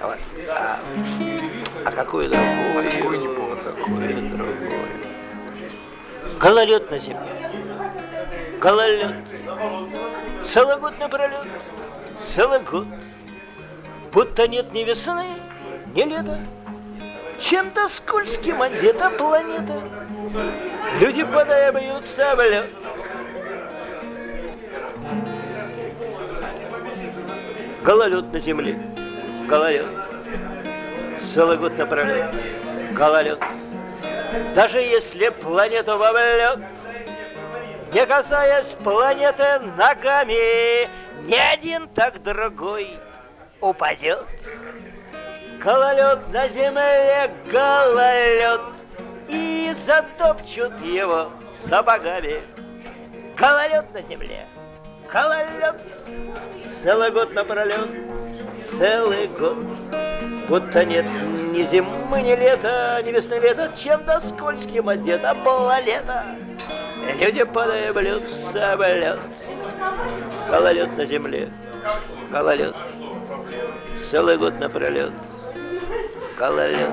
Вот. А, а какую другую? А другую не помню. Какую другую? Гололед на земле. Гололед. Целый год напролет. Целый год. Будто нет ни весны, ни лета. Чем-то скользким одета планета. Люди падая бьются в лед. Гололед на земле. Гололед. Целый год напролет. Гололед. Даже если планету вовлет, не касаясь планеты ногами, ни один, так другой упадет. Гололед на земле, гололед, и затопчут его сапогами. Гололед на земле, гололед, целый год напролет, целый год. Будто нет ни зимы, ни лета, ни весны, лета, чем-то скользким одета было лето. Люди падая блюдца в лед. Гололед на земле, гололед, целый год напролет. Гололед.